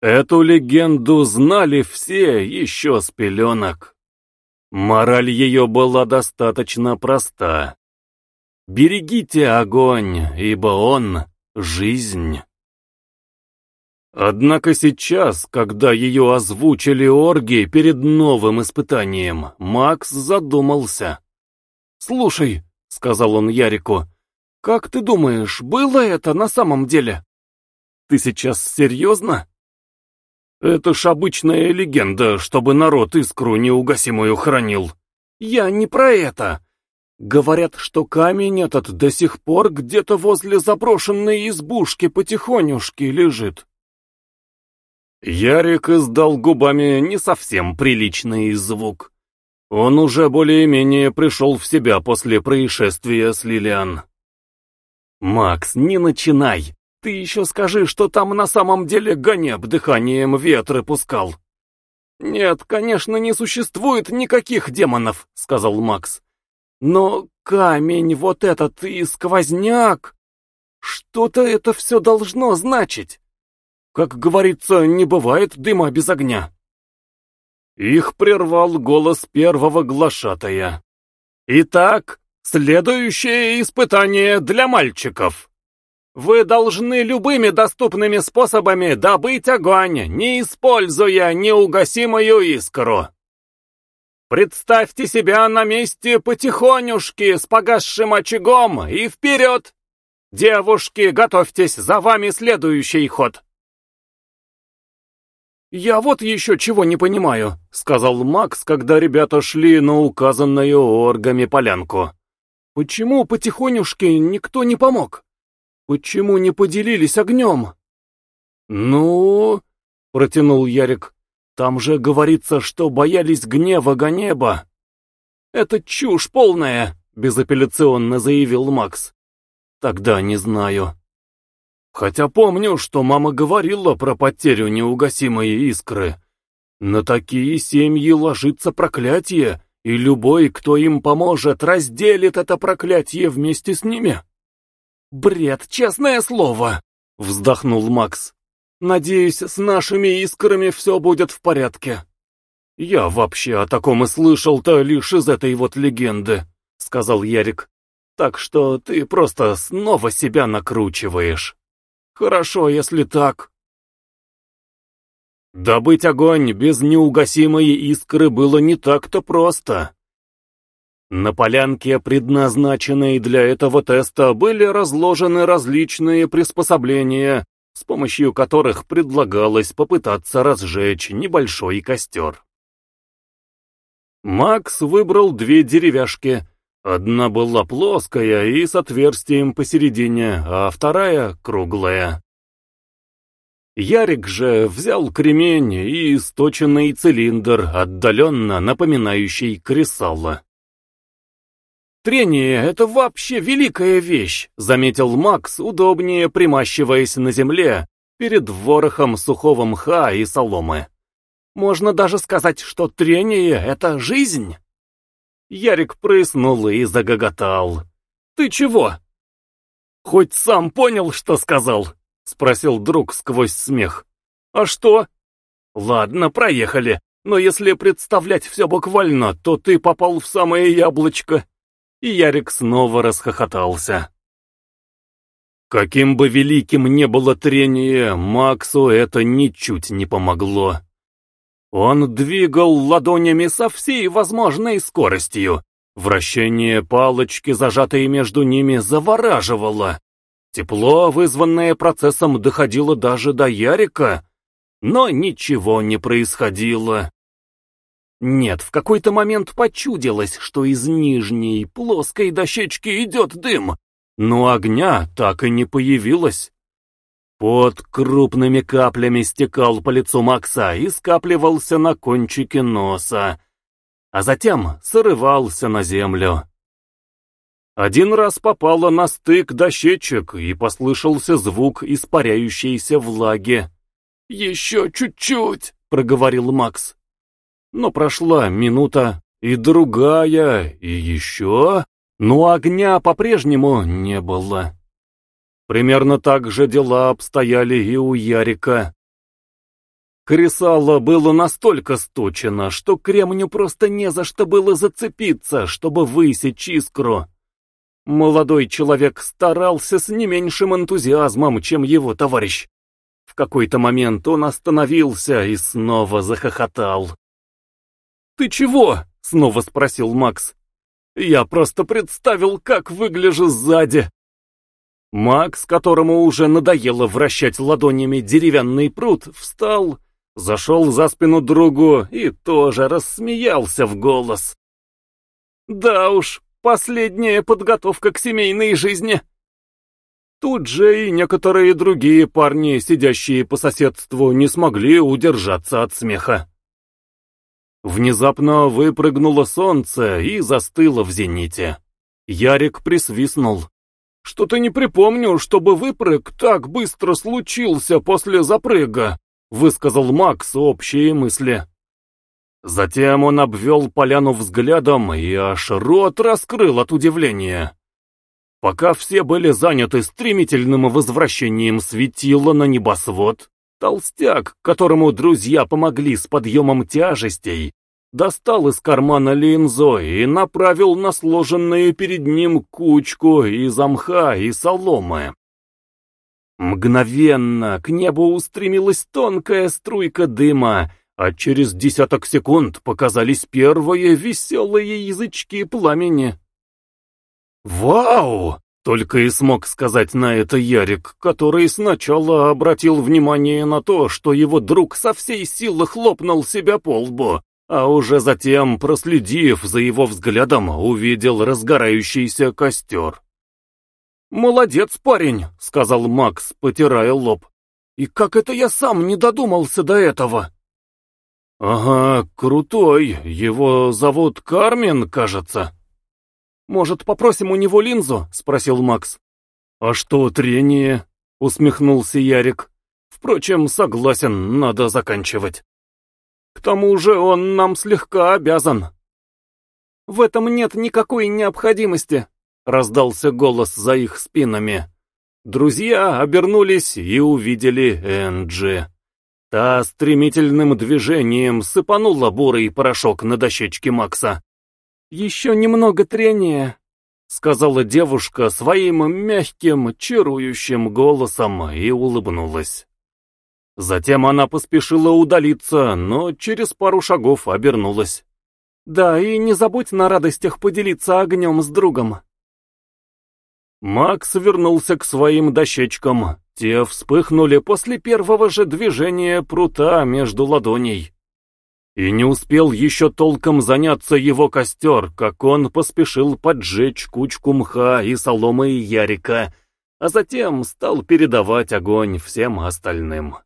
Эту легенду знали все еще с пеленок. Мораль ее была достаточно проста. Берегите огонь, ибо он — жизнь. Однако сейчас, когда ее озвучили орги перед новым испытанием, Макс задумался. «Слушай», — сказал он Ярику, — «как ты думаешь, было это на самом деле? Ты сейчас серьезно?» «Это ж обычная легенда, чтобы народ искру неугасимую хранил». «Я не про это. Говорят, что камень этот до сих пор где-то возле заброшенной избушки потихонюшки лежит». Ярик издал губами не совсем приличный звук. Он уже более-менее пришел в себя после происшествия с Лилиан. «Макс, не начинай! Ты еще скажи, что там на самом деле Ганеб дыханием ветры пускал!» «Нет, конечно, не существует никаких демонов», — сказал Макс. «Но камень вот этот и сквозняк... Что-то это все должно значить. Как говорится, не бывает дыма без огня. Их прервал голос первого глашатая. Итак, следующее испытание для мальчиков. Вы должны любыми доступными способами добыть огонь, не используя неугасимую искру. Представьте себя на месте потихонюшки с погасшим очагом и вперед! Девушки, готовьтесь, за вами следующий ход. «Я вот еще чего не понимаю», — сказал Макс, когда ребята шли на указанную оргами полянку. «Почему потихонюшки никто не помог? Почему не поделились огнем?» «Ну...» — протянул Ярик. «Там же говорится, что боялись гнева Ганеба». «Это чушь полная», — безапелляционно заявил Макс. «Тогда не знаю». Хотя помню, что мама говорила про потерю неугасимой искры. На такие семьи ложится проклятие, и любой, кто им поможет, разделит это проклятие вместе с ними. «Бред, честное слово!» — вздохнул Макс. «Надеюсь, с нашими искрами все будет в порядке». «Я вообще о таком и слышал-то лишь из этой вот легенды», — сказал Ярик. «Так что ты просто снова себя накручиваешь». Хорошо, если так. Добыть огонь без неугасимой искры было не так-то просто. На полянке, предназначенной для этого теста, были разложены различные приспособления, с помощью которых предлагалось попытаться разжечь небольшой костер. Макс выбрал две деревяшки, Одна была плоская и с отверстием посередине, а вторая — круглая. Ярик же взял кремень и источенный цилиндр, отдаленно напоминающий кресало. «Трение — это вообще великая вещь», — заметил Макс, удобнее примащиваясь на земле перед ворохом сухого мха и соломы. «Можно даже сказать, что трение — это жизнь». Ярик прыснул и загоготал. «Ты чего?» «Хоть сам понял, что сказал?» — спросил друг сквозь смех. «А что?» «Ладно, проехали, но если представлять все буквально, то ты попал в самое яблочко». И Ярик снова расхохотался. Каким бы великим не было трение, Максу это ничуть не помогло. Он двигал ладонями со всей возможной скоростью. Вращение палочки, зажатой между ними, завораживало. Тепло, вызванное процессом, доходило даже до Ярика, но ничего не происходило. Нет, в какой-то момент почудилось, что из нижней плоской дощечки идет дым, но огня так и не появилось. Под крупными каплями стекал по лицу Макса и скапливался на кончике носа, а затем срывался на землю. Один раз попало на стык дощечек и послышался звук испаряющейся влаги. «Еще чуть-чуть!» — проговорил Макс. Но прошла минута, и другая, и еще, но огня по-прежнему не было. Примерно так же дела обстояли и у Ярика. Кресало было настолько сточено, что кремню просто не за что было зацепиться, чтобы высечь искру. Молодой человек старался с не меньшим энтузиазмом, чем его товарищ. В какой-то момент он остановился и снова захохотал. «Ты чего?» — снова спросил Макс. «Я просто представил, как выгляжу сзади». Макс, которому уже надоело вращать ладонями деревянный пруд, встал зашел за спину другу и тоже рассмеялся в голос. «Да уж, последняя подготовка к семейной жизни!» Тут же и некоторые другие парни, сидящие по соседству, не смогли удержаться от смеха. Внезапно выпрыгнуло солнце и застыло в зените. Ярик присвистнул. «Что-то не припомню, чтобы выпрыг так быстро случился после запрыга высказал Макс общие мысли. Затем он обвел поляну взглядом и аж рот раскрыл от удивления. Пока все были заняты стремительным возвращением светила на небосвод, толстяк, которому друзья помогли с подъемом тяжестей, достал из кармана линзу и направил на сложенные перед ним кучку из мха и соломы. Мгновенно к небу устремилась тонкая струйка дыма, а через десяток секунд показались первые веселые язычки пламени. «Вау!» — только и смог сказать на это Ярик, который сначала обратил внимание на то, что его друг со всей силы хлопнул себя по лбу, а уже затем, проследив за его взглядом, увидел разгорающийся костер. «Молодец, парень», — сказал Макс, потирая лоб. «И как это я сам не додумался до этого?» «Ага, крутой. Его зовут Кармен, кажется». «Может, попросим у него линзу?» — спросил Макс. «А что трение?» — усмехнулся Ярик. «Впрочем, согласен, надо заканчивать. К тому же он нам слегка обязан». «В этом нет никакой необходимости», раздался голос за их спинами. Друзья обернулись и увидели Энджи. Та стремительным движением сыпанула бурый порошок на дощечке Макса. «Еще немного трения», — сказала девушка своим мягким, чарующим голосом и улыбнулась. Затем она поспешила удалиться, но через пару шагов обернулась. «Да, и не забудь на радостях поделиться огнем с другом», Макс вернулся к своим дощечкам. Те вспыхнули после первого же движения прута между ладоней. И не успел еще толком заняться его костер, как он поспешил поджечь кучку мха и соломы ярика, а затем стал передавать огонь всем остальным.